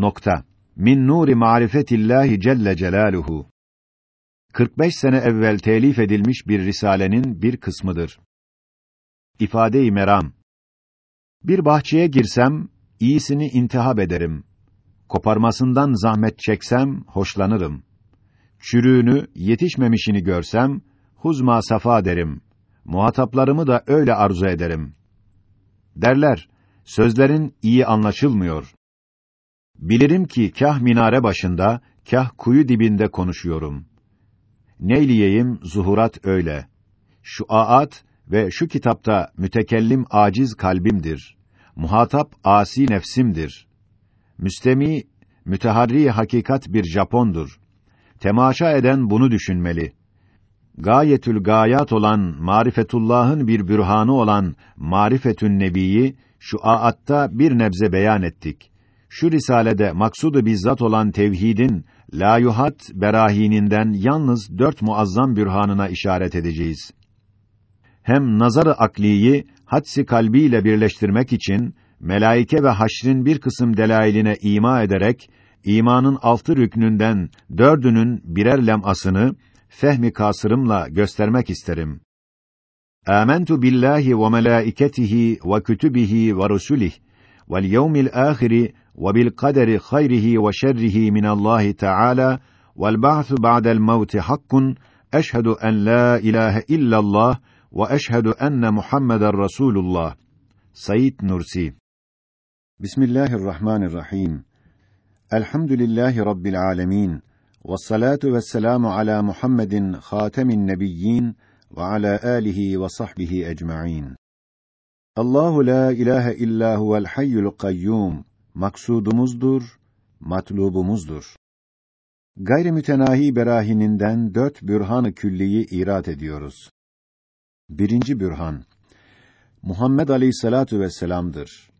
nokta. Min nuri marifetillahi celle celaluhu. 45 sene evvel telif edilmiş bir risalenin bir kısmıdır. İfade-i meram. Bir bahçeye girsem iyisini intihab ederim. Koparmasından zahmet çeksem hoşlanırım. Çürüğünü, yetişmemişini görsem huzma safa derim. Muhataplarımı da öyle arzu ederim. Derler, sözlerin iyi anlaşılmıyor. Bilirim ki kah minare başında, kah kuyu dibinde konuşuyorum. Neyliyeyim zuhurat öyle. Şu aat ve şu kitapta mütekellim aciz kalbimdir. Muhatap asi nefsimdir. Müstemi müteharri hakikat bir Japondur. Temaşa eden bunu düşünmeli. Gayetül gayat olan marifetullah'ın bir bürhanı olan marifetün nebiyi şu aatta bir nebze beyan ettik. Şu risalede maksudu bizzat olan tevhidin layuhat berahininden yalnız dört muazzam bürhanına işaret edeceğiz. Hem nazarı akliyi hadsi kalbiyle birleştirmek için melaike ve haşrin bir kısım delailine ima ederek imanın altı rüknünden dördünün birer lemasını fehmi kasırımla göstermek isterim. Âmentu billahi ve melâiketihi ve kütübihi ve rusulih vel yevmil âhiri وبالقدر خيره وشره من الله تعالى والبعث بعد الموت حق أشهد أن لا إله إلا الله وأشهد أن محمد رسول الله. سيد نورسي. بسم الله الرحمن الرحيم. الحمد لله رب العالمين والصلاة والسلام على محمد خاتم النبيين وعلى آله وصحبه أجمعين. الله لا إله إلا هو الحي القيوم Maksudumuzdur, matlubumuzdur. Gayri mütenahi berahininden dört bürhan-ı külliyi irat ediyoruz. Birinci bürhan Muhammed Aleyhissalatu vesselam'dır.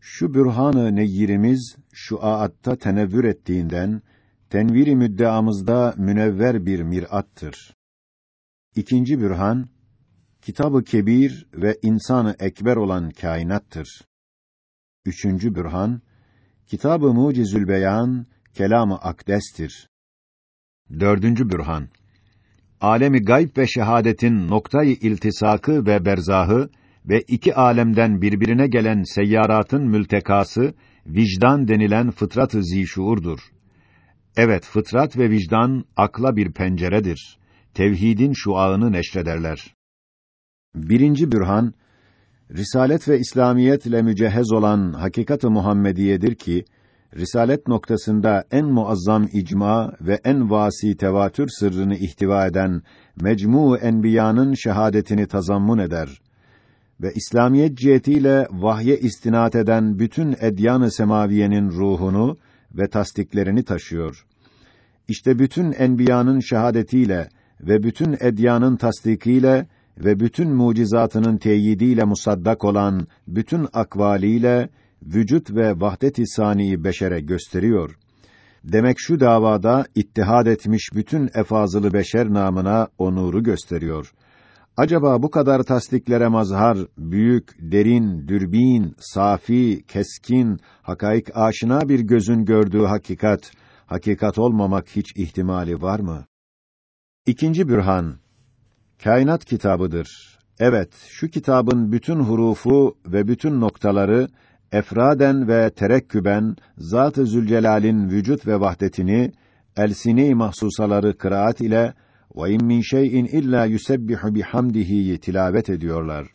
Şu bürhan-ı neyyirimiz şu aatta tenevvür ettiğinden tenviri müddeamızda münevver bir mirattır. İkinci bürhan Kitabı Kebir ve insanı ekber olan kainattır. Üçüncü bürhan Kitabı Mucizül Beyan kelamı akdestir. Dördüncü bürhan Alemi gayb ve şehadetin noktayı iltisakı ve berzahı ve iki alemden birbirine gelen seyyaratın mültekası vicdan denilen fıtrat-ı zişuurdur. Evet, fıtrat ve vicdan akla bir penceredir. Tevhidin şuağını neşrederler. Birinci bürhan, Risalet ve İslamiyet ile mücehhez olan hakikat-ı Muhammediyedir ki, Risalet noktasında en muazzam icma ve en vasi tevatür sırrını ihtiva eden mecmu enbiyanın şehadetini tazammun eder ve İslamiyet cihetiyle vahye istinat eden bütün edyan-ı semaviyenin ruhunu ve tasdiklerini taşıyor. İşte bütün enbiyanın şehadetiyle ve bütün edyanın tasdikiyle ve bütün mucizatının teyidiyle musaddak olan bütün akvaliyle vücut ve vahdet-i saniyi beşere gösteriyor. Demek şu davada ittihad etmiş bütün efazılı beşer namına onuru gösteriyor. Acaba bu kadar tasdiklere mazhar, büyük, derin, dürbin, safi, keskin, hakaik aşina bir gözün gördüğü hakikat, hakikat olmamak hiç ihtimali var mı? İkinci bürhan, kainat kitabıdır. Evet, şu kitabın bütün hurufu ve bütün noktaları efraden ve terekküben Zat-ı Zülcelal'in vücut ve vahdetini elsini mahsusaları kıraat ile ve in min şey'in illa yusebbihu bihamdihi tilavet ediyorlar.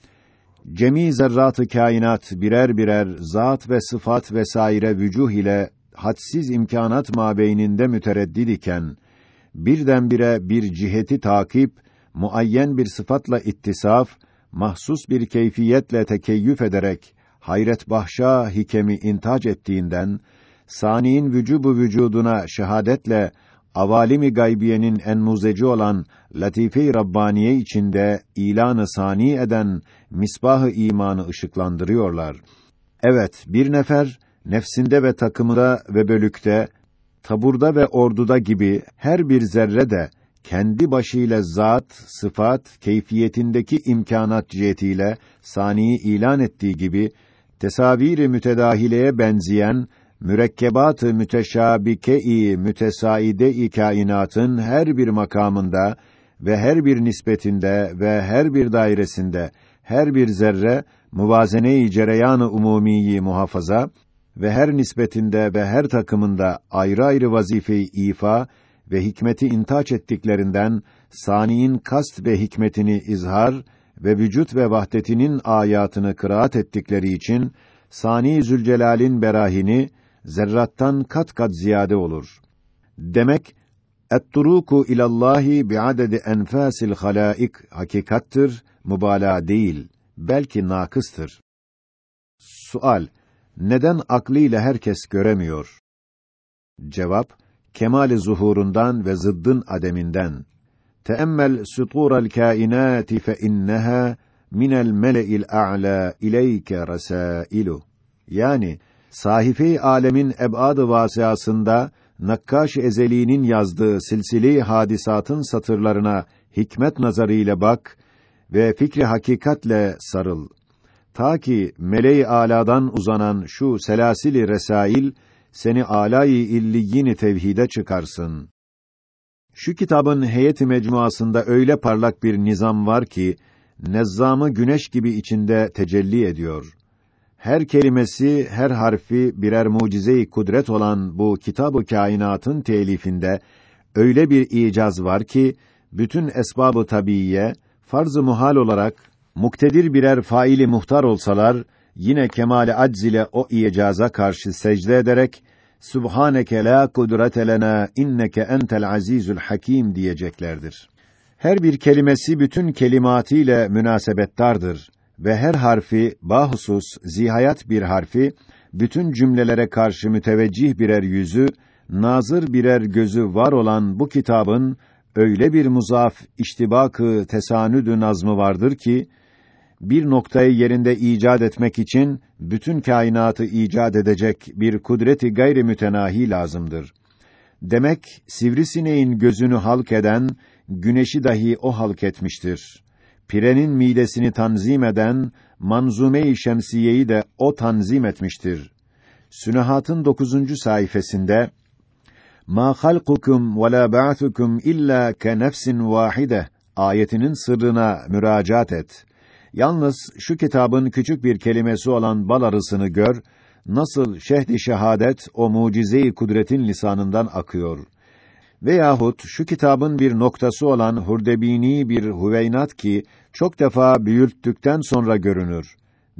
Cemi zerratı kainat birer birer zat ve sıfat vesaire vücuh ile hadsiz imkanat mabeyninde mütereddid iken birdenbire bir ciheti takip muayyen bir sıfatla ittisaf mahsus bir keyfiyetle tekeyyüf ederek hayret bahşa hikemi intac ettiğinden saniin vücubu vücuduna şehadetle avalimi gaybiyenin en muzeci olan latife-i rabbaniye içinde ilanı sani eden misbahı imanı ışıklandırıyorlar. Evet, bir nefer nefsinde ve takımında ve bölükte, taburda ve orduda gibi her bir zerre de kendi başıyla zat, sıfat, keyfiyetindeki imkanat cihetiyle saniyi ilan ettiği gibi tesaviri mütedahileye benzeyen mürekkebat-ı müteşabike-i mütesaide-i kainatın her bir makamında ve her bir nispetinde ve her bir dairesinde her bir zerre muvazene-i cereyan-ı umumiyi muhafaza ve her nispetinde ve her takımında ayrı ayrı vazifeyi ifa ve hikmeti intaç ettiklerinden saniin kast ve hikmetini izhar ve vücut ve vahdetinin ayatını kıraat ettikleri için Sani Zülcelal'in berahini zerrattan kat kat ziyade olur. Demek Et-turuku ilallahi bi'adedi enfasil halaik hakikattır, mübalağa değil, belki nakıstır. Sual: Neden aklıyla herkes göremiyor? Cevap: Kemali zuhurundan ve zıddın ademinden. Teemmel sutural kainati fe inneha minel mele'il a'la ileyke rasailu. Yani sahife alemin eb'ad-ı vasiasında Nakkaş Ezeli'nin yazdığı silsile hadisatın satırlarına hikmet nazarıyla bak ve fikri hakikatle sarıl. Ta ki meleği aladan uzanan şu selasili resail seni alâ-i illiyin tevhide çıkarsın. Şu kitabın heyet mecmuasında öyle parlak bir nizam var ki nezzamı güneş gibi içinde tecelli ediyor. Her kelimesi, her harfi birer mucize-i kudret olan bu kitab-ı kainatın telifinde öyle bir icaz var ki bütün esbabı tabiiye farz-ı muhal olarak muktedir birer faili muhtar olsalar yine kemale acz ile o icaza karşı secde ederek Subhaneke la kudrete lena inneke entel azizul hakim diyeceklerdir. Her bir kelimesi bütün kelimatiyle münasebettardır ve her harfi bahusus zihayat bir harfi bütün cümlelere karşı müteveccih birer yüzü, nazır birer gözü var olan bu kitabın öyle bir muzaf iştibakı tesanüdü nazmı vardır ki bir noktayı yerinde icat etmek için bütün kainatı icat edecek bir kudreti gayri mütenahi lazımdır. Demek sivrisineğin gözünü halk eden güneşi dahi o halk etmiştir. Pirenin midesini tanzim eden Manzume-i Şemsiye'yi de o tanzim etmiştir. Sünehat'ın dokuzuncu sayfasında Ma halkukum ve la ba'thukum illa ke nefsin vahide ayetinin sırrına müracaat et. Yalnız şu kitabın küçük bir kelimesi olan bal arısını gör, nasıl şehd-i şehadet o mucize-i kudretin lisanından akıyor. Veyahut şu kitabın bir noktası olan hurdebini bir huveynat ki çok defa büyülttükten sonra görünür.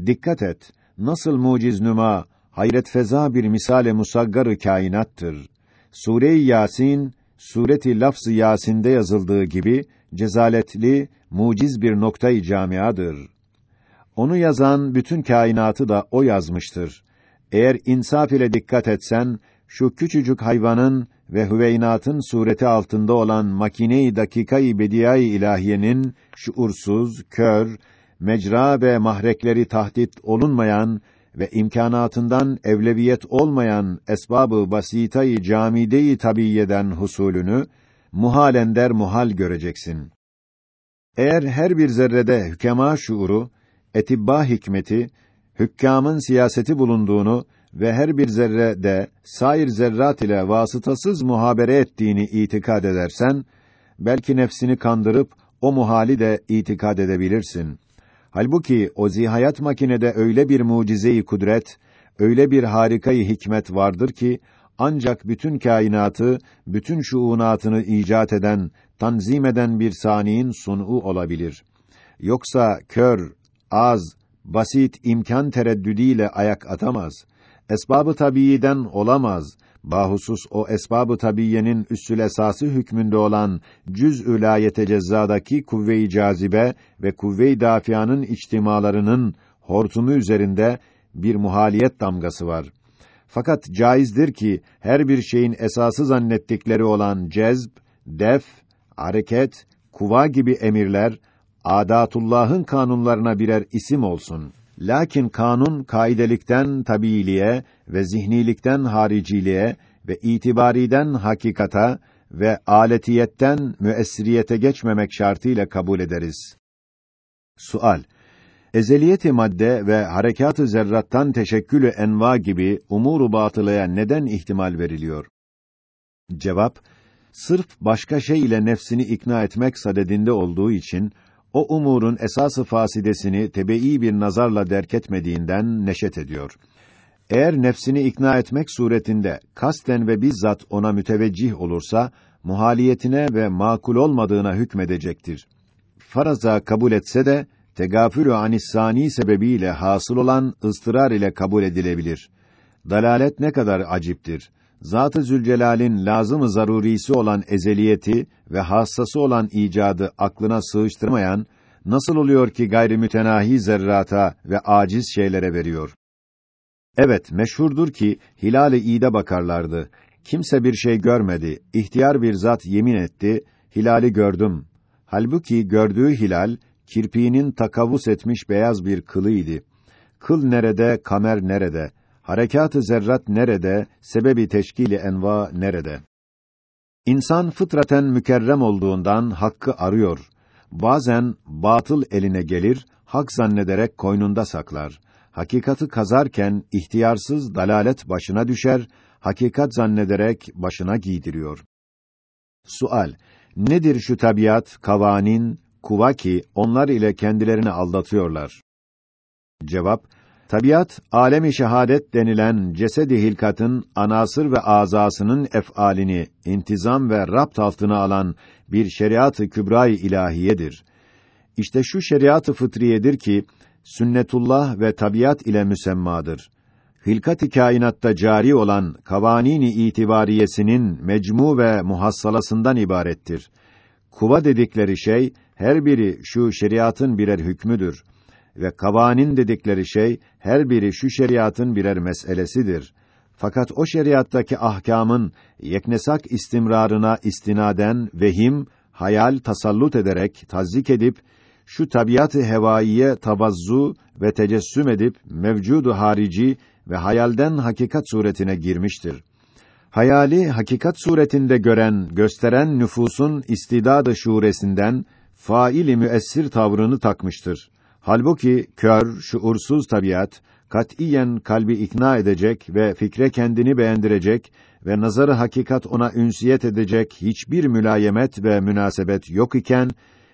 Dikkat et, nasıl muciz nüma, hayret feza bir misale musaggarı kainattır. Sure-i Yasin, sureti lafz-ı Yasin'de yazıldığı gibi cezaletli, muciz bir noktayı camiadır. Onu yazan bütün kainatı da o yazmıştır. Eğer insaf ile dikkat etsen, şu küçücük hayvanın ve hüveynatın sureti altında olan makine-i dakika-i bediyai ilahiyenin şuursuz, kör, mecra ve mahrekleri tahdit olunmayan ve imkanatından evleviyet olmayan esbabı basitayı camide-i tabiyeden husulünü muhalender muhal göreceksin. Eğer her bir zerrede hükema şuuru, etibba hikmeti, hükkamın siyaseti bulunduğunu ve her bir zerrede sair zerrat ile vasıtasız muhabere ettiğini itikad edersen, belki nefsini kandırıp o muhali de itikad edebilirsin. Halbuki o zihayat makinede öyle bir mucize-i kudret, öyle bir harikayı hikmet vardır ki ancak bütün kainatı, bütün şuunatını icat eden, tanzim eden bir saniin sun'u olabilir. Yoksa kör, az, basit imkan tereddüdiyle ayak atamaz. Esbabı tabiiden olamaz. Bahusus o esbabı tabiyenin üssül esası hükmünde olan cüz-ü la yetecezzadaki kuvve-i cazibe ve kuvve-i dafianın içtimalarının hortumu üzerinde bir muhaliyet damgası var. Fakat caizdir ki her bir şeyin esası zannettikleri olan cezb, def, hareket, kuva gibi emirler adatullah'ın kanunlarına birer isim olsun. Lakin kanun kaidelikten tabiiliğe ve zihnilikten hariciliğe ve itibariden hakikata ve aletiyetten müessiriyete geçmemek şartıyla kabul ederiz. Sual: ezeliyeti madde ve harekatı zerrattan teşekkülü enva gibi umuru batılaya neden ihtimal veriliyor? Cevap: Sırf başka şey ile nefsini ikna etmek sadedinde olduğu için o umurun esası fasidesini tebeî bir nazarla derk etmediğinden neşet ediyor. Eğer nefsini ikna etmek suretinde kasten ve bizzat ona müteveccih olursa muhaliyetine ve makul olmadığına hükmedecektir. Faraza kabul etse de tegafülü anissani sebebiyle hasıl olan ıstırar ile kabul edilebilir. Dalalet ne kadar aciptir. Zat-ı Zülcelal'in lazım-ı zarurisi olan ezeliyeti ve hassası olan icadı aklına sığıştırmayan, nasıl oluyor ki gayri mütenahi zerrata ve aciz şeylere veriyor? Evet, meşhurdur ki hilal-i ide bakarlardı. Kimse bir şey görmedi. İhtiyar bir zat yemin etti, hilali gördüm. Halbuki gördüğü hilal kirpiğinin takavvus etmiş beyaz bir kılıydı. Kıl nerede, kamer nerede? Harekat-ı zerrat nerede, sebebi teşkili enva nerede? İnsan fıtraten mükerrem olduğundan hakkı arıyor. Bazen batıl eline gelir, hak zannederek koynunda saklar. Hakikati kazarken ihtiyarsız dalalet başına düşer, hakikat zannederek başına giydiriyor. Sual: Nedir şu tabiat, kavanin, kuva ki onlar ile kendilerini aldatıyorlar? Cevap: Tabiat, alemi şehadet denilen cesedi hilkatın anasır ve azasının ef'alini intizam ve rapt altına alan bir şeriat-ı kübra-i ilahiyedir. İşte şu şeriat-ı fıtriyedir ki sünnetullah ve tabiat ile müsemmadır. Hilkat-ı kainatta cari olan kavanini itibariyesinin mecmu ve muhassalasından ibarettir. Kuva dedikleri şey her biri şu şeriatın birer hükmüdür ve kavanin dedikleri şey her biri şu şeriatın birer meselesidir. Fakat o şeriattaki ahkamın yeknesak istimrarına istinaden vehim, hayal tasallut ederek tazzik edip şu tabiatı hevaiye tavazzu ve tecessüm edip mevcudu harici ve hayalden hakikat suretine girmiştir. Hayali hakikat suretinde gören, gösteren nüfusun istidadı şuuresinden faili müessir tavrını takmıştır. Halbuki kör, şuursuz tabiat katiyen kalbi ikna edecek ve fikre kendini beğendirecek ve nazarı hakikat ona ünsiyet edecek hiçbir mülayemet ve münasebet yok iken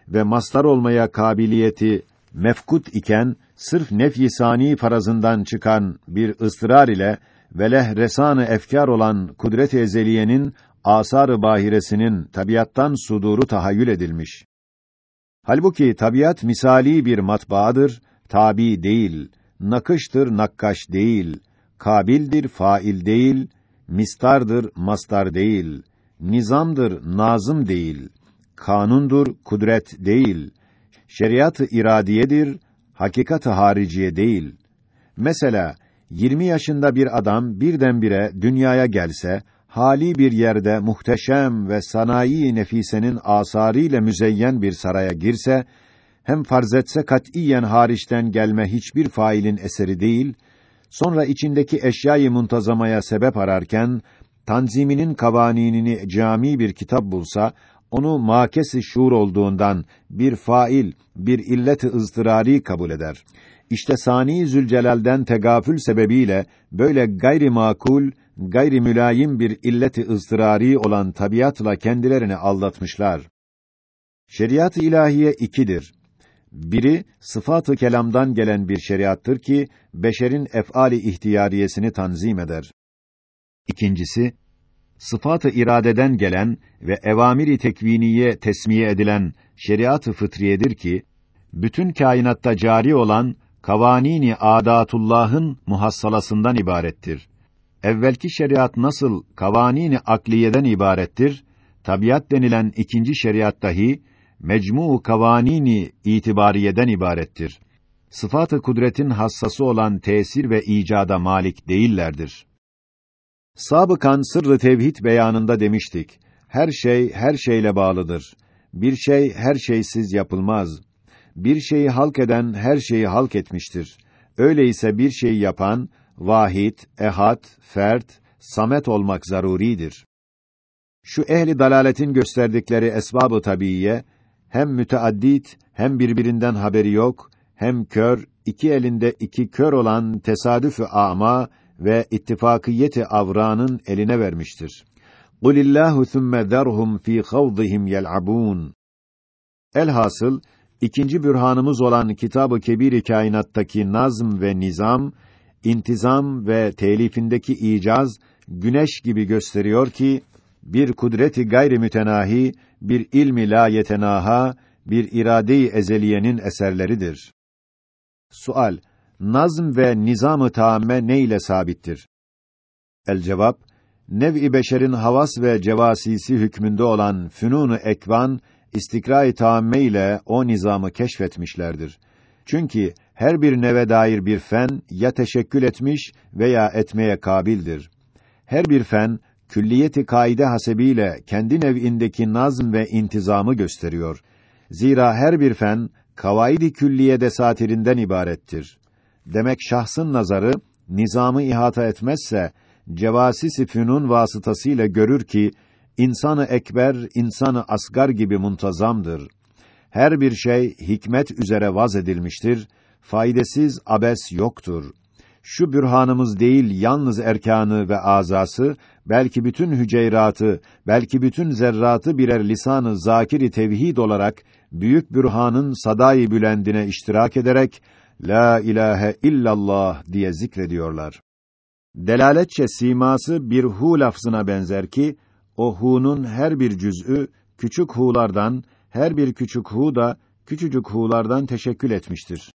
ve mastar olmaya kabiliyeti mefkut iken sırf nefyi sani farazından çıkan bir ısrar ile veleh resanı efkar olan kudret-i ezeliyenin asar-ı bahiresinin tabiattan suduru tahayyül edilmiş. Halbuki tabiat misali bir matbaadır, tabi değil, nakıştır, nakkaş değil, kabildir, fail değil, mistardır, mastar değil, nizamdır, nazım değil, kanundur, kudret değil, şeriat-ı iradiyedir, hakikat-ı hariciye değil. Mesela 20 yaşında bir adam birdenbire dünyaya gelse, hali bir yerde muhteşem ve sanayi nefisenin asarıyla müzeyyen bir saraya girse, hem farz etse katiyen hariçten gelme hiçbir failin eseri değil, sonra içindeki eşyayı muntazamaya sebep ararken, tanziminin kavaninini cami bir kitap bulsa, onu makesi şuur olduğundan bir fail, bir illet-i ızdırari kabul eder. İşte Sani Zülcelal'den tegafül sebebiyle böyle gayri makul, gayri mülayim bir illeti ızdırari olan tabiatla kendilerini aldatmışlar. Şeriat-ı ilahiye ikidir. Biri sıfat-ı kelamdan gelen bir şeriattır ki beşerin ef'ali ihtiyariyesini tanzim eder. İkincisi sıfat-ı iradeden gelen ve evamiri tekviniye tesmiye edilen şeriat-ı fıtriyedir ki bütün kainatta cari olan kavanini adatullah'ın muhassalasından ibarettir. Evvelki şeriat nasıl kavanini akliyeden ibarettir, tabiat denilen ikinci şeriat dahi mecmu kavanini itibariyeden ibarettir. Sıfat-ı kudretin hassası olan tesir ve icada malik değillerdir. Sabıkan sırrı tevhid beyanında demiştik. Her şey her şeyle bağlıdır. Bir şey her şeysiz yapılmaz. Bir şeyi halk eden her şeyi halk etmiştir. Öyleyse bir şeyi yapan vahid, ehad, fert, samet olmak zaruridir. Şu ehli dalaletin gösterdikleri esbabı tabiiye hem müteaddit hem birbirinden haberi yok hem kör, iki elinde iki kör olan tesadüf-ü ama ve ittifakiyeti avranın eline vermiştir. Kulillahu thumme zerhum fi havdihim yel'abun. Elhasıl ikinci bürhanımız olan Kitab-ı Kebir-i Kainat'taki nazm ve nizam, intizam ve telifindeki icaz güneş gibi gösteriyor ki bir kudreti gayri mütenahi, bir ilmi la yetenaha, bir irade-i ezeliyenin eserleridir. Sual: Nazm ve nizam-ı taamme ne ile sabittir? El cevap: Nev-i beşerin havas ve cevasisi hükmünde olan fünunu ekvan istikra-i taamme ile o nizamı keşfetmişlerdir. Çünkü her bir neve dair bir fen ya teşekkül etmiş veya etmeye kabildir. Her bir fen külliyeti kaide hasebiyle kendi nev'indeki nazm ve intizamı gösteriyor. Zira her bir fen kavaidi külliye desatirinden ibarettir. Demek şahsın nazarı nizamı ihata etmezse cevasis-i fünun vasıtasıyla görür ki insanı ekber, insanı asgar gibi muntazamdır. Her bir şey hikmet üzere vaz edilmiştir. Faydasız abes yoktur. Şu bürhanımız değil yalnız erkanı ve azası, belki bütün hüceyratı, belki bütün zerratı birer lisanı zakiri tevhid olarak büyük bürhanın sadayı bülendine iştirak ederek la ilahe illallah diye zikrediyorlar. Delaletçe siması bir hu lafzına benzer ki o hu'nun her bir cüz'ü küçük hu'lardan, her bir küçük hu da küçücük hu'lardan teşekkül etmiştir.